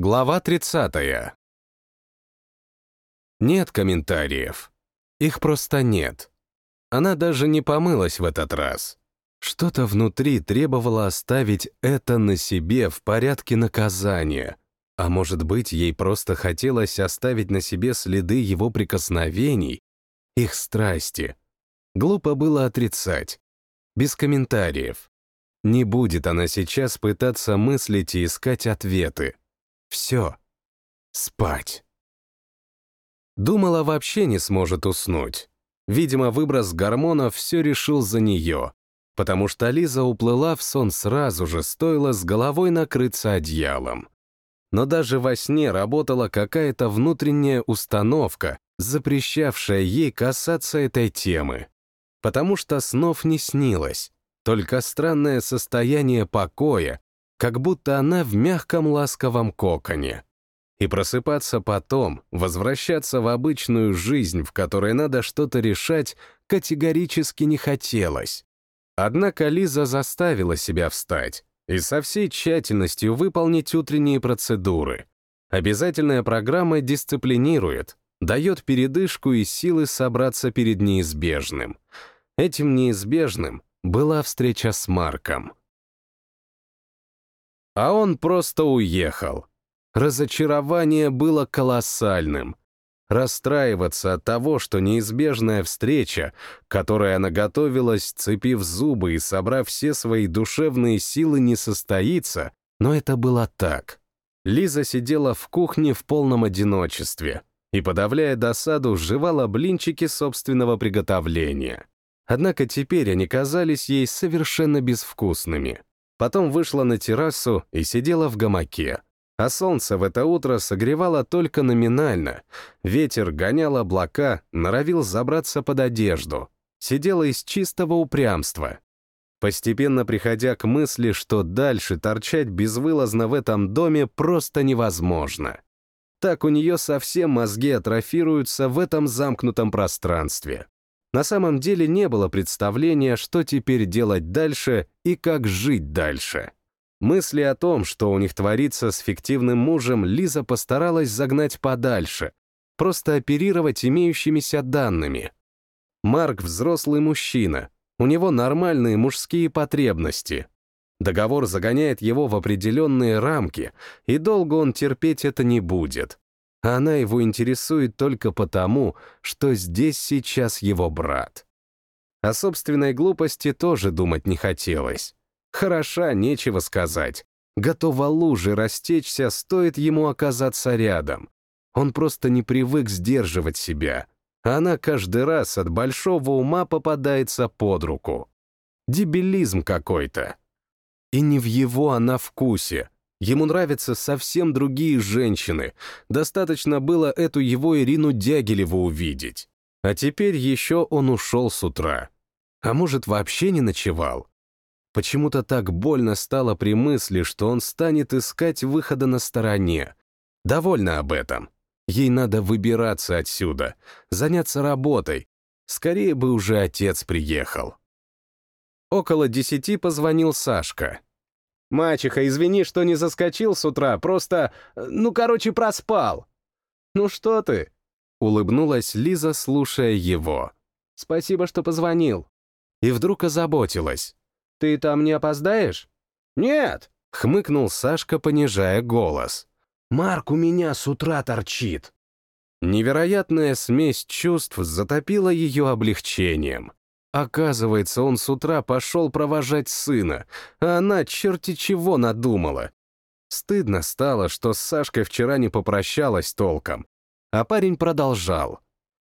Глава 30. Нет комментариев. Их просто нет. Она даже не помылась в этот раз. Что-то внутри требовало оставить это на себе в порядке наказания. А может быть, ей просто хотелось оставить на себе следы его прикосновений, их страсти. Глупо было отрицать. Без комментариев. Не будет она сейчас пытаться мыслить и искать ответы. Все. Спать. Думала, вообще не сможет уснуть. Видимо, выброс гормонов все решил за нее, потому что Лиза уплыла в сон сразу же, стоило с головой накрыться одеялом. Но даже во сне работала какая-то внутренняя установка, запрещавшая ей касаться этой темы. Потому что снов не снилось, только странное состояние покоя, как будто она в мягком ласковом коконе. И просыпаться потом, возвращаться в обычную жизнь, в которой надо что-то решать, категорически не хотелось. Однако Лиза заставила себя встать и со всей тщательностью выполнить утренние процедуры. Обязательная программа дисциплинирует, дает передышку и силы собраться перед неизбежным. Этим неизбежным была встреча с Марком. А он просто уехал. Разочарование было колоссальным. Расстраиваться от того, что неизбежная встреча, которой она готовилась, цепив зубы и собрав все свои душевные силы, не состоится, но это было так. Лиза сидела в кухне в полном одиночестве и, подавляя досаду, жевала блинчики собственного приготовления. Однако теперь они казались ей совершенно безвкусными. Потом вышла на террасу и сидела в гамаке. А солнце в это утро согревало только номинально. Ветер гонял облака, норовил забраться под одежду. Сидела из чистого упрямства. Постепенно приходя к мысли, что дальше торчать безвылазно в этом доме просто невозможно. Так у нее совсем мозги атрофируются в этом замкнутом пространстве. На самом деле не было представления, что теперь делать дальше и как жить дальше. Мысли о том, что у них творится с фиктивным мужем, Лиза постаралась загнать подальше, просто оперировать имеющимися данными. Марк — взрослый мужчина, у него нормальные мужские потребности. Договор загоняет его в определенные рамки, и долго он терпеть это не будет а она его интересует только потому, что здесь сейчас его брат. О собственной глупости тоже думать не хотелось. Хороша, нечего сказать. Готова лужи растечься, стоит ему оказаться рядом. Он просто не привык сдерживать себя. Она каждый раз от большого ума попадается под руку. Дебилизм какой-то. И не в его она вкусе, Ему нравятся совсем другие женщины. Достаточно было эту его Ирину Дягилеву увидеть. А теперь еще он ушел с утра. А может, вообще не ночевал? Почему-то так больно стало при мысли, что он станет искать выхода на стороне. Довольно об этом. Ей надо выбираться отсюда, заняться работой. Скорее бы уже отец приехал. Около десяти позвонил Сашка. «Мачеха, извини, что не заскочил с утра, просто, ну, короче, проспал». «Ну что ты?» — улыбнулась Лиза, слушая его. «Спасибо, что позвонил». И вдруг озаботилась. «Ты там не опоздаешь?» «Нет!» — хмыкнул Сашка, понижая голос. «Марк у меня с утра торчит». Невероятная смесь чувств затопила ее облегчением. Оказывается, он с утра пошел провожать сына, а она черти чего надумала. Стыдно стало, что с Сашкой вчера не попрощалась толком. А парень продолжал.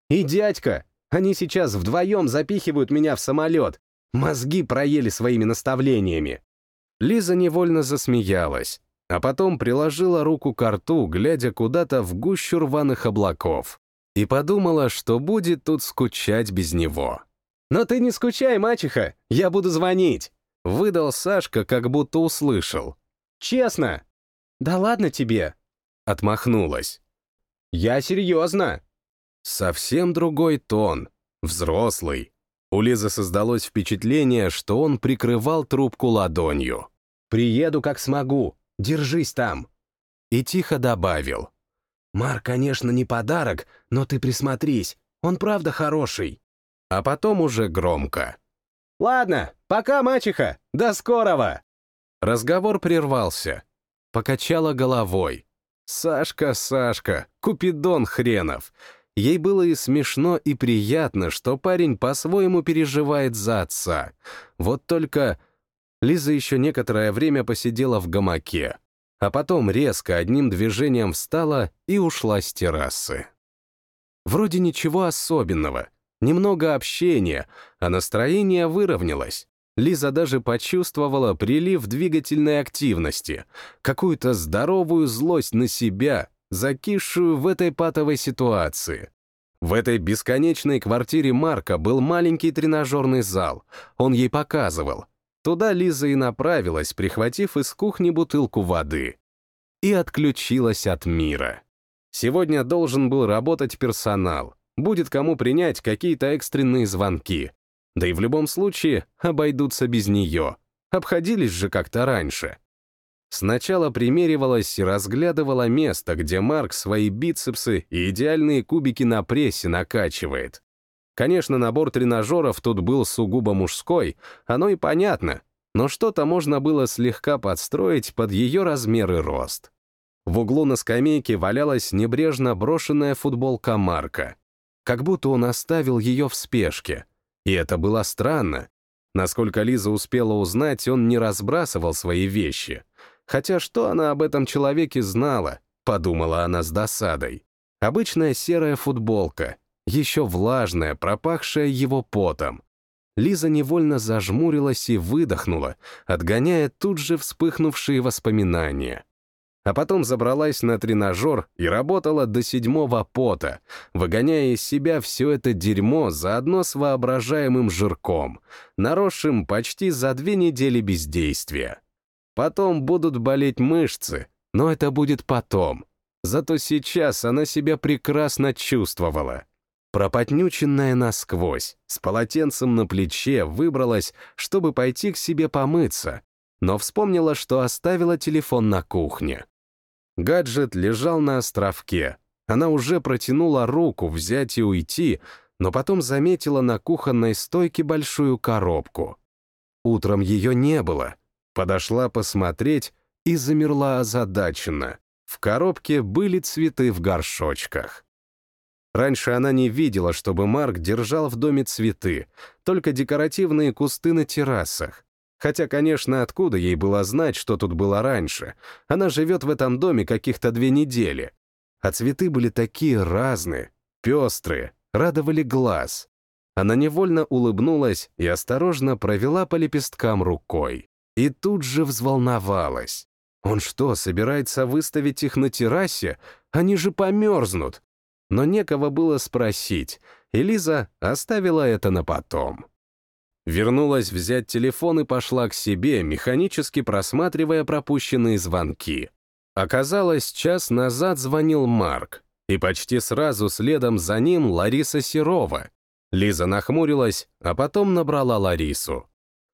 «И дядька, они сейчас вдвоем запихивают меня в самолет. Мозги проели своими наставлениями». Лиза невольно засмеялась, а потом приложила руку к рту, глядя куда-то в гущу рваных облаков, и подумала, что будет тут скучать без него. «Но ты не скучай, мачеха, я буду звонить», — выдал Сашка, как будто услышал. «Честно». «Да ладно тебе», — отмахнулась. «Я серьезно». Совсем другой тон, взрослый. У Лизы создалось впечатление, что он прикрывал трубку ладонью. «Приеду, как смогу. Держись там». и тихо добавил. «Марк, конечно, не подарок, но ты присмотрись, он правда хороший». А потом уже громко. «Ладно, пока, мачеха, до скорого!» Разговор прервался. Покачала головой. «Сашка, Сашка, Купидон хренов!» Ей было и смешно, и приятно, что парень по-своему переживает за отца. Вот только Лиза еще некоторое время посидела в гамаке, а потом резко одним движением встала и ушла с террасы. Вроде ничего особенного, немного общения, а настроение выровнялось. Лиза даже почувствовала прилив двигательной активности, какую-то здоровую злость на себя, закисшую в этой патовой ситуации. В этой бесконечной квартире Марка был маленький тренажерный зал. Он ей показывал. Туда Лиза и направилась, прихватив из кухни бутылку воды. И отключилась от мира. Сегодня должен был работать персонал. Будет кому принять какие-то экстренные звонки. Да и в любом случае обойдутся без нее. Обходились же как-то раньше. Сначала примеривалась и разглядывала место, где Марк свои бицепсы и идеальные кубики на прессе накачивает. Конечно, набор тренажеров тут был сугубо мужской, оно и понятно, но что-то можно было слегка подстроить под ее размер и рост. В углу на скамейке валялась небрежно брошенная футболка Марка. Как будто он оставил ее в спешке. И это было странно. Насколько Лиза успела узнать, он не разбрасывал свои вещи — Хотя что она об этом человеке знала, подумала она с досадой. Обычная серая футболка, еще влажная, пропахшая его потом. Лиза невольно зажмурилась и выдохнула, отгоняя тут же вспыхнувшие воспоминания. А потом забралась на тренажер и работала до седьмого пота, выгоняя из себя все это дерьмо заодно с воображаемым жирком, наросшим почти за две недели бездействия. Потом будут болеть мышцы, но это будет потом. Зато сейчас она себя прекрасно чувствовала. Пропотнюченная насквозь, с полотенцем на плече, выбралась, чтобы пойти к себе помыться, но вспомнила, что оставила телефон на кухне. Гаджет лежал на островке. Она уже протянула руку взять и уйти, но потом заметила на кухонной стойке большую коробку. Утром ее не было — Подошла посмотреть и замерла озадаченно. В коробке были цветы в горшочках. Раньше она не видела, чтобы Марк держал в доме цветы, только декоративные кусты на террасах. Хотя, конечно, откуда ей было знать, что тут было раньше? Она живет в этом доме каких-то две недели. А цветы были такие разные, пестрые, радовали глаз. Она невольно улыбнулась и осторожно провела по лепесткам рукой. И тут же взволновалась. Он что, собирается выставить их на террасе? Они же померзнут. Но некого было спросить, и Лиза оставила это на потом. Вернулась взять телефон и пошла к себе, механически просматривая пропущенные звонки. Оказалось, час назад звонил Марк, и почти сразу следом за ним Лариса Серова. Лиза нахмурилась, а потом набрала Ларису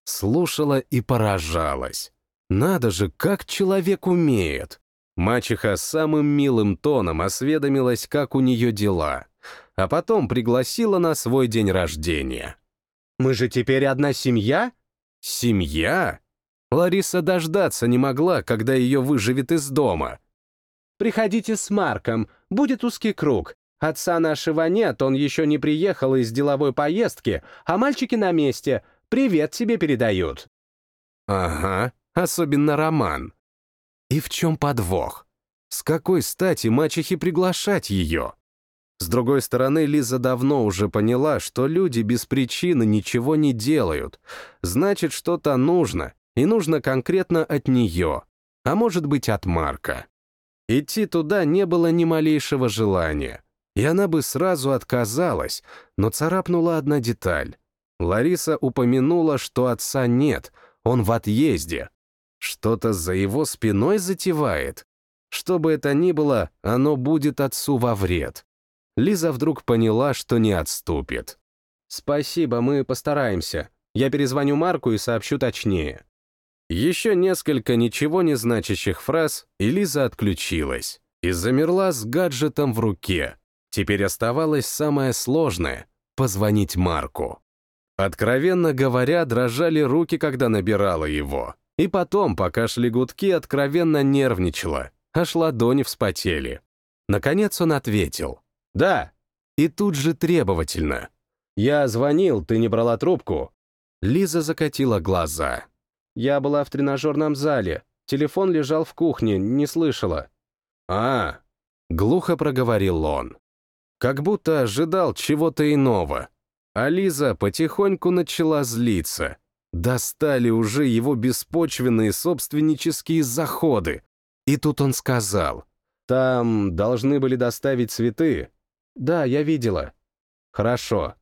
слушала и поражалась. Надо же, как человек умеет. Мачеха самым милым тоном осведомилась, как у нее дела, а потом пригласила на свой день рождения. «Мы же теперь одна семья?» «Семья?» Лариса дождаться не могла, когда ее выживет из дома. «Приходите с Марком, будет узкий круг. Отца нашего нет, он еще не приехал из деловой поездки, а мальчики на месте, Привет тебе передают». Ага, особенно Роман. И в чем подвох? С какой стати мачехи приглашать ее? С другой стороны, Лиза давно уже поняла, что люди без причины ничего не делают. Значит, что-то нужно, и нужно конкретно от нее, а может быть от Марка. Идти туда не было ни малейшего желания, и она бы сразу отказалась, но царапнула одна деталь. Лариса упомянула, что отца нет, он в отъезде. Что-то за его спиной затевает. Что бы это ни было, оно будет отцу во вред. Лиза вдруг поняла, что не отступит. «Спасибо, мы постараемся. Я перезвоню Марку и сообщу точнее». Еще несколько ничего не значащих фраз, и Лиза отключилась. И замерла с гаджетом в руке. Теперь оставалось самое сложное — позвонить Марку. Откровенно говоря, дрожали руки, когда набирала его. И потом, пока шли гудки, откровенно нервничала, аж ладони вспотели. Наконец он ответил. «Да». И тут же требовательно. «Я звонил, ты не брала трубку». Лиза закатила глаза. «Я была в тренажерном зале. Телефон лежал в кухне, не слышала». «А», — глухо проговорил он. Как будто ожидал чего-то иного. А Лиза потихоньку начала злиться. Достали уже его беспочвенные собственнические заходы. И тут он сказал. «Там должны были доставить цветы». «Да, я видела». «Хорошо».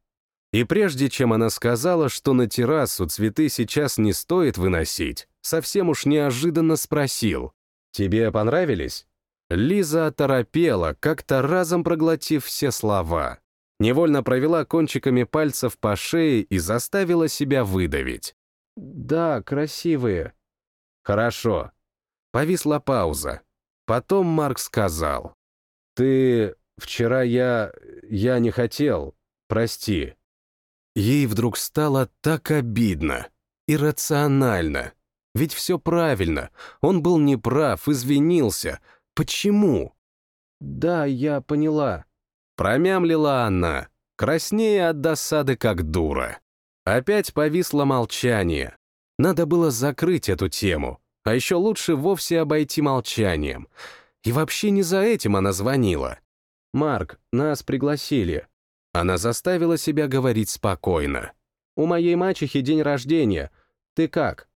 И прежде чем она сказала, что на террасу цветы сейчас не стоит выносить, совсем уж неожиданно спросил. «Тебе понравились?» Лиза оторопела, как-то разом проглотив все слова. Невольно провела кончиками пальцев по шее и заставила себя выдавить. «Да, красивые». «Хорошо». Повисла пауза. Потом Марк сказал. «Ты... Вчера я... Я не хотел. Прости». Ей вдруг стало так обидно. Иррационально. Ведь все правильно. Он был неправ, извинился. Почему? Да, я поняла. Промямлила она, краснея от досады, как дура. Опять повисло молчание. Надо было закрыть эту тему, а еще лучше вовсе обойти молчанием. И вообще не за этим она звонила. «Марк, нас пригласили». Она заставила себя говорить спокойно. «У моей мачехи день рождения. Ты как?»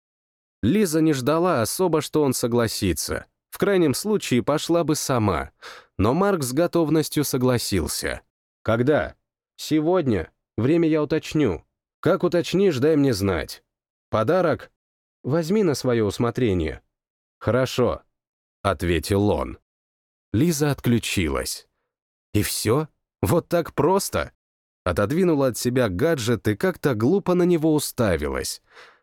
Лиза не ждала особо, что он согласится. В крайнем случае пошла бы сама. Но Марк с готовностью согласился. «Когда?» «Сегодня. Время я уточню. Как уточнишь, дай мне знать. Подарок? Возьми на свое усмотрение». «Хорошо», — ответил он. Лиза отключилась. «И все? Вот так просто?» Отодвинула от себя гаджет и как-то глупо на него уставилась.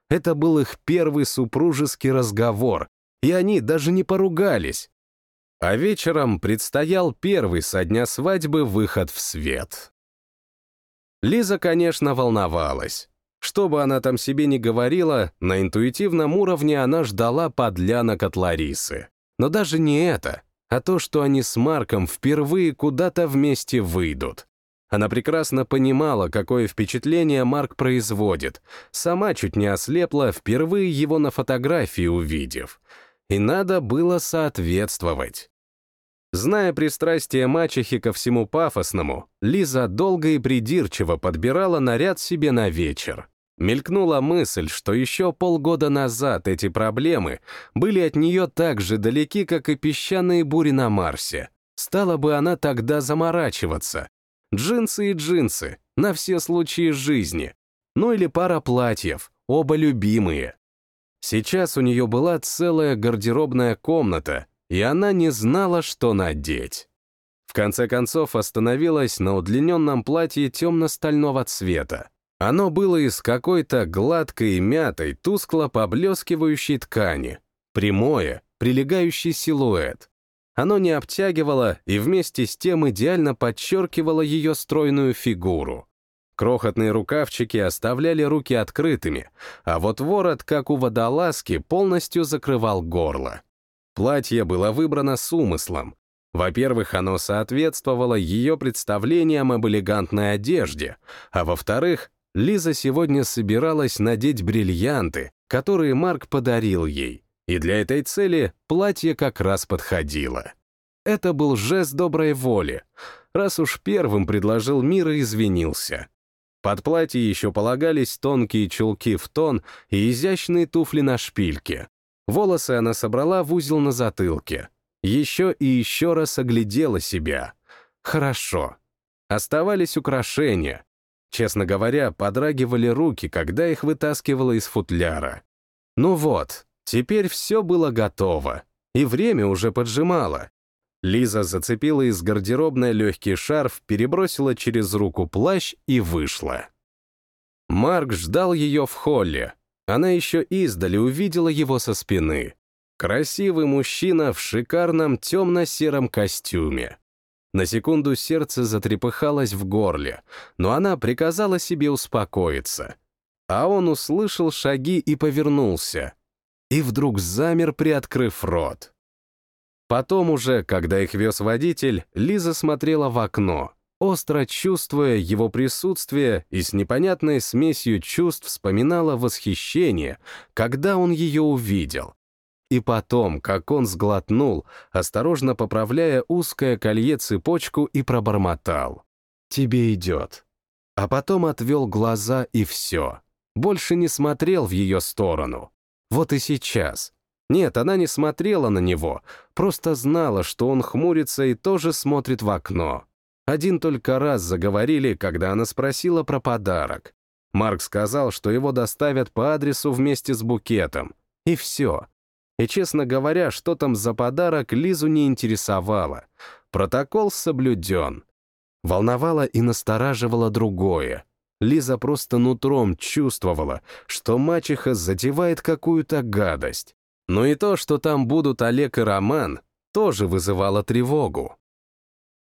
Это был их первый супружеский разговор, и они даже не поругались. А вечером предстоял первый со дня свадьбы выход в свет. Лиза, конечно, волновалась. Что бы она там себе ни говорила, на интуитивном уровне она ждала подлянок от Ларисы. Но даже не это, а то, что они с Марком впервые куда-то вместе выйдут. Она прекрасно понимала, какое впечатление Марк производит. Сама чуть не ослепла, впервые его на фотографии увидев и надо было соответствовать. Зная пристрастие мачехи ко всему пафосному, Лиза долго и придирчиво подбирала наряд себе на вечер. Мелькнула мысль, что еще полгода назад эти проблемы были от нее так же далеки, как и песчаные бури на Марсе. Стала бы она тогда заморачиваться. Джинсы и джинсы, на все случаи жизни. Ну или пара платьев, оба любимые. Сейчас у нее была целая гардеробная комната, и она не знала, что надеть. В конце концов остановилась на удлиненном платье темно-стального цвета. Оно было из какой-то гладкой и мятой, тускло поблескивающей ткани. Прямое, прилегающий силуэт. Оно не обтягивало и вместе с тем идеально подчеркивало ее стройную фигуру. Крохотные рукавчики оставляли руки открытыми, а вот ворот, как у водолазки, полностью закрывал горло. Платье было выбрано с умыслом. Во-первых, оно соответствовало ее представлениям об элегантной одежде, а во-вторых, Лиза сегодня собиралась надеть бриллианты, которые Марк подарил ей, и для этой цели платье как раз подходило. Это был жест доброй воли, раз уж первым предложил мир и извинился. Под платье еще полагались тонкие чулки в тон и изящные туфли на шпильке. Волосы она собрала в узел на затылке. Еще и еще раз оглядела себя. Хорошо. Оставались украшения. Честно говоря, подрагивали руки, когда их вытаскивала из футляра. Ну вот, теперь все было готово. И время уже поджимало. Лиза зацепила из гардеробной легкий шарф, перебросила через руку плащ и вышла. Марк ждал ее в холле. она еще издали увидела его со спины. Красивый мужчина в шикарном темно-сером костюме. На секунду сердце затрепыхалось в горле, но она приказала себе успокоиться. А он услышал шаги и повернулся. И вдруг замер, приоткрыв рот. Потом уже, когда их вез водитель, Лиза смотрела в окно, остро чувствуя его присутствие и с непонятной смесью чувств вспоминала восхищение, когда он ее увидел. И потом, как он сглотнул, осторожно поправляя узкое колье-цепочку и пробормотал. «Тебе идет». А потом отвел глаза и все. Больше не смотрел в ее сторону. Вот и сейчас. Нет, она не смотрела на него, просто знала, что он хмурится и тоже смотрит в окно. Один только раз заговорили, когда она спросила про подарок. Марк сказал, что его доставят по адресу вместе с букетом. И все. И, честно говоря, что там за подарок, Лизу не интересовало. Протокол соблюден. Волновало и настораживало другое. Лиза просто нутром чувствовала, что мачеха затевает какую-то гадость. Но и то, что там будут Олег и Роман, тоже вызывало тревогу.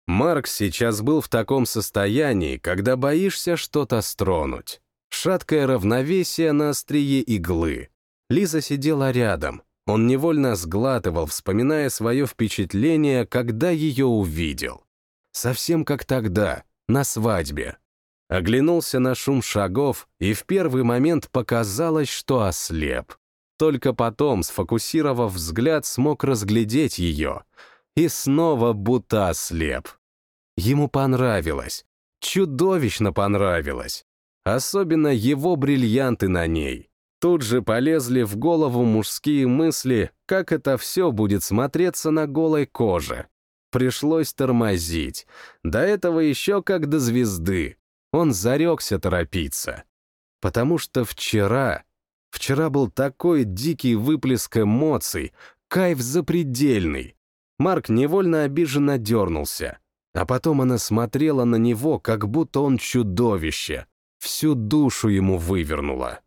Марк сейчас был в таком состоянии, когда боишься что-то стронуть. Шаткое равновесие на острие иглы. Лиза сидела рядом, он невольно сглатывал, вспоминая свое впечатление, когда ее увидел. Совсем как тогда, на свадьбе. Оглянулся на шум шагов, и в первый момент показалось, что ослеп. Только потом, сфокусировав взгляд, смог разглядеть ее. И снова будто ослеп. Ему понравилось. Чудовищно понравилось. Особенно его бриллианты на ней. Тут же полезли в голову мужские мысли, как это все будет смотреться на голой коже. Пришлось тормозить. До этого еще как до звезды. Он зарекся торопиться. Потому что вчера... Вчера был такой дикий выплеск эмоций, кайф запредельный. Марк невольно обиженно дернулся. А потом она смотрела на него, как будто он чудовище. Всю душу ему вывернула.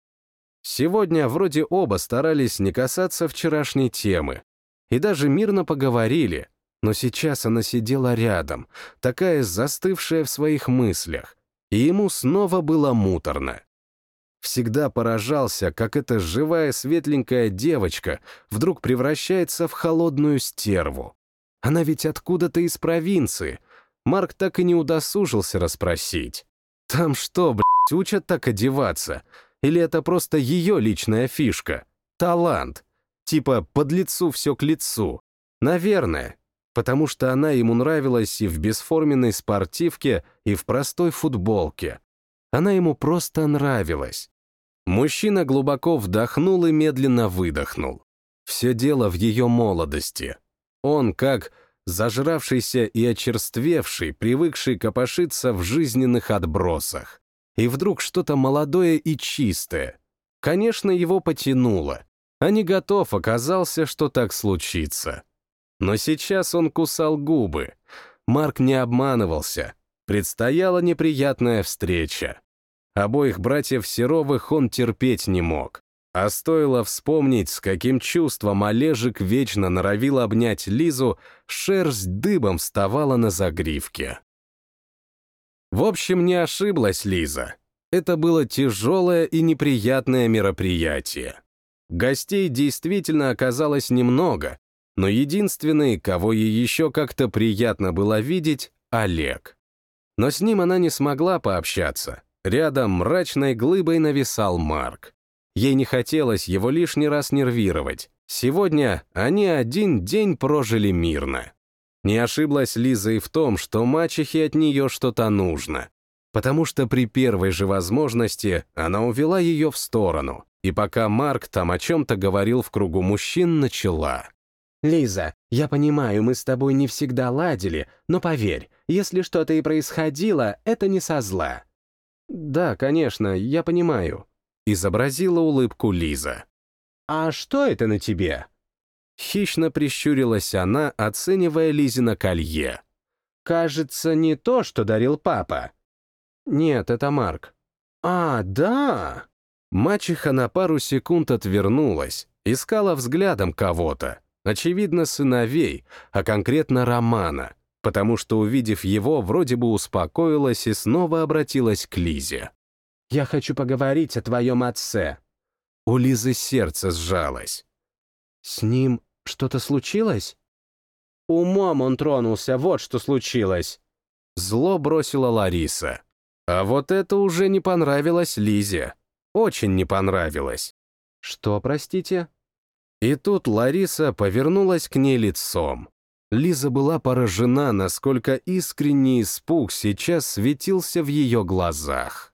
Сегодня вроде оба старались не касаться вчерашней темы. И даже мирно поговорили, но сейчас она сидела рядом, такая застывшая в своих мыслях, и ему снова было муторно. Всегда поражался, как эта живая светленькая девочка вдруг превращается в холодную стерву. Она ведь откуда-то из провинции. Марк так и не удосужился расспросить. Там что, блядь, учат так одеваться? Или это просто ее личная фишка? Талант. Типа под лицу все к лицу. Наверное. Потому что она ему нравилась и в бесформенной спортивке, и в простой футболке. Она ему просто нравилась. Мужчина глубоко вдохнул и медленно выдохнул. Все дело в ее молодости. Он, как зажравшийся и очерствевший, привыкший копошиться в жизненных отбросах и вдруг что-то молодое и чистое. Конечно, его потянуло, а не готов оказался, что так случится. Но сейчас он кусал губы. Марк не обманывался. Предстояла неприятная встреча. Обоих братьев Серовых он терпеть не мог. А стоило вспомнить, с каким чувством Олежек вечно норовил обнять Лизу, шерсть дыбом вставала на загривке. В общем, не ошиблась Лиза. Это было тяжелое и неприятное мероприятие. Гостей действительно оказалось немного, но единственный, кого ей еще как-то приятно было видеть, — Олег. Но с ним она не смогла пообщаться. Рядом мрачной глыбой нависал Марк. Ей не хотелось его лишний раз нервировать. Сегодня они один день прожили мирно. Не ошиблась Лиза и в том, что мачехе от нее что-то нужно. Потому что при первой же возможности она увела ее в сторону, и пока Марк там о чем-то говорил в кругу мужчин, начала. «Лиза, я понимаю, мы с тобой не всегда ладили, но поверь, если что-то и происходило, это не со зла». «Да, конечно, я понимаю», — изобразила улыбку Лиза. «А что это на тебе?» Хищно прищурилась она, оценивая Лизина колье. «Кажется, не то, что дарил папа». «Нет, это Марк». «А, да!» Мачеха на пару секунд отвернулась, искала взглядом кого-то, очевидно, сыновей, а конкретно Романа, потому что, увидев его, вроде бы успокоилась и снова обратилась к Лизе. «Я хочу поговорить о твоем отце». У Лизы сердце сжалось. «С ним что-то случилось?» «Умом он тронулся, вот что случилось». Зло бросила Лариса. А вот это уже не понравилось Лизе. Очень не понравилось. «Что, простите?» И тут Лариса повернулась к ней лицом. Лиза была поражена, насколько искренний испуг сейчас светился в ее глазах.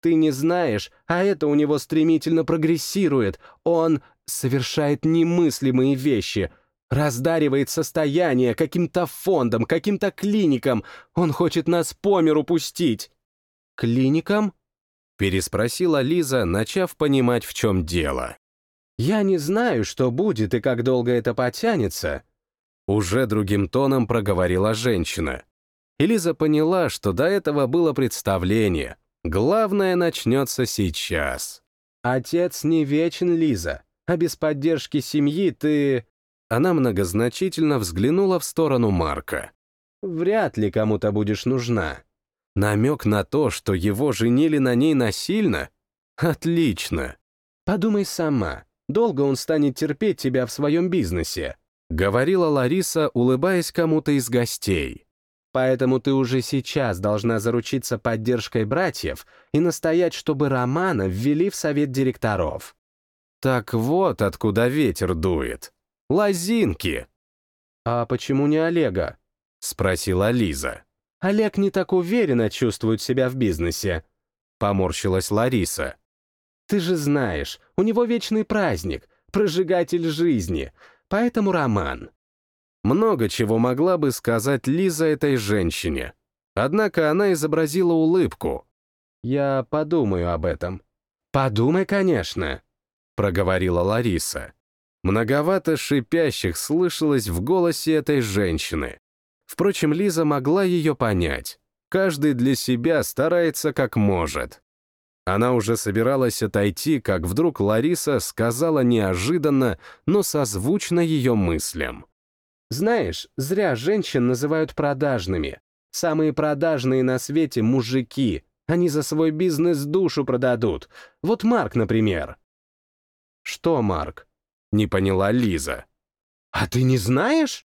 «Ты не знаешь, а это у него стремительно прогрессирует. Он совершает немыслимые вещи, раздаривает состояние каким-то фондом, каким-то клиникам. Он хочет нас по миру пустить». «Клиникам?» — переспросила Лиза, начав понимать, в чем дело. «Я не знаю, что будет и как долго это потянется», уже другим тоном проговорила женщина. И Лиза поняла, что до этого было представление. Главное начнется сейчас. «Отец не вечен, Лиза, а без поддержки семьи ты...» Она многозначительно взглянула в сторону Марка. «Вряд ли кому-то будешь нужна». Намек на то, что его женили на ней насильно? Отлично. Подумай сама, долго он станет терпеть тебя в своем бизнесе? Говорила Лариса, улыбаясь кому-то из гостей. Поэтому ты уже сейчас должна заручиться поддержкой братьев и настоять, чтобы Романа ввели в совет директоров. Так вот откуда ветер дует. Лозинки. А почему не Олега? Спросила Лиза. Олег не так уверенно чувствует себя в бизнесе. Поморщилась Лариса. Ты же знаешь, у него вечный праздник, прожигатель жизни, поэтому роман. Много чего могла бы сказать Лиза этой женщине. Однако она изобразила улыбку. «Я подумаю об этом». «Подумай, конечно», — проговорила Лариса. Многовато шипящих слышалось в голосе этой женщины. Впрочем, Лиза могла ее понять. Каждый для себя старается как может. Она уже собиралась отойти, как вдруг Лариса сказала неожиданно, но созвучно ее мыслям. «Знаешь, зря женщин называют продажными. Самые продажные на свете — мужики. Они за свой бизнес душу продадут. Вот Марк, например». «Что Марк?» — не поняла Лиза. «А ты не знаешь?»